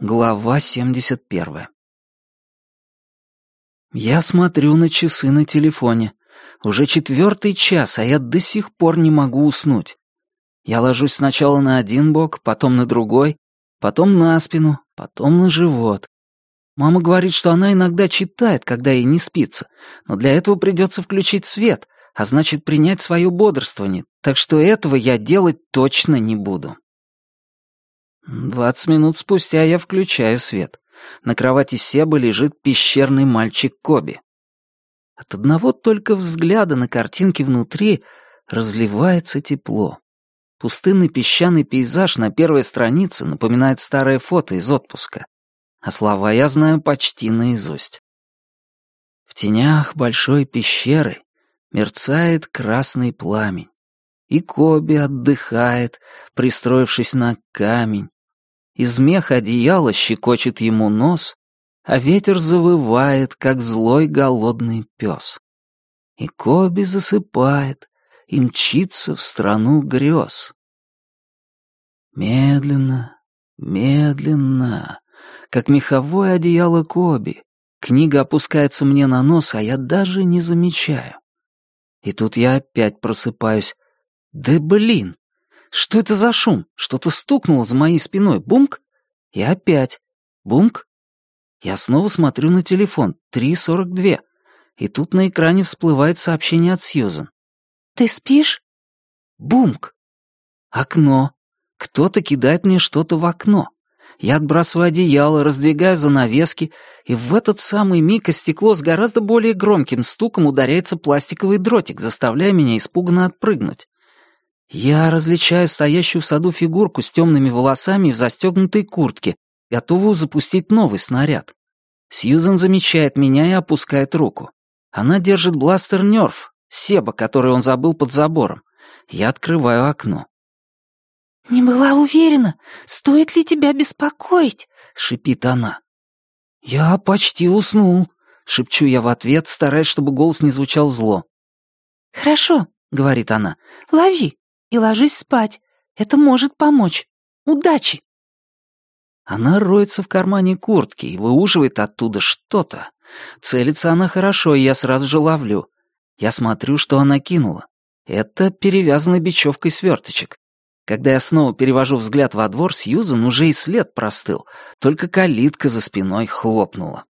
Глава 71 Я смотрю на часы на телефоне. Уже четвертый час, а я до сих пор не могу уснуть. Я ложусь сначала на один бок, потом на другой, потом на спину, потом на живот. Мама говорит, что она иногда читает, когда ей не спится, но для этого придется включить свет, а значит принять свое бодрствование, так что этого я делать точно не буду. Двадцать минут спустя я включаю свет. На кровати Себа лежит пещерный мальчик Коби. От одного только взгляда на картинки внутри разливается тепло. Пустынный песчаный пейзаж на первой странице напоминает старое фото из отпуска, а слова я знаю почти наизусть. В тенях большой пещеры мерцает красный пламень, и Коби отдыхает, пристроившись на камень, из меха одеяла щекочет ему нос, а ветер завывает, как злой голодный пес. И Коби засыпает и мчится в страну грез. Медленно, медленно, как меховое одеяло Коби, книга опускается мне на нос, а я даже не замечаю. И тут я опять просыпаюсь. Да блин, что это за шум? Что-то стукнуло за моей спиной. Бумк? И опять. Бумк? Я снова смотрю на телефон. 3.42. И тут на экране всплывает сообщение от Сьюзен. «Ты спишь?» Бумк. Окно. Кто-то кидает мне что-то в окно. Я отбрасываю одеяло, раздвигаю занавески, и в этот самый миг о стекло с гораздо более громким стуком ударяется пластиковый дротик, заставляя меня испуганно отпрыгнуть. Я различаю стоящую в саду фигурку с темными волосами и в застегнутой куртке, готовую запустить новый снаряд. Сьюзен замечает меня и опускает руку. Она держит бластер Нерф, Себа, который он забыл под забором. Я открываю окно. «Не была уверена, стоит ли тебя беспокоить», — шипит она. «Я почти уснул», — шепчу я в ответ, стараясь, чтобы голос не звучал зло. «Хорошо», — говорит она, — «лови» и ложись спать. Это может помочь. Удачи!» Она роется в кармане куртки и выуживает оттуда что-то. Целится она хорошо, и я сразу же ловлю. Я смотрю, что она кинула. Это перевязанный бечевкой сверточек. Когда я снова перевожу взгляд во двор, Сьюзан уже и след простыл, только калитка за спиной хлопнула.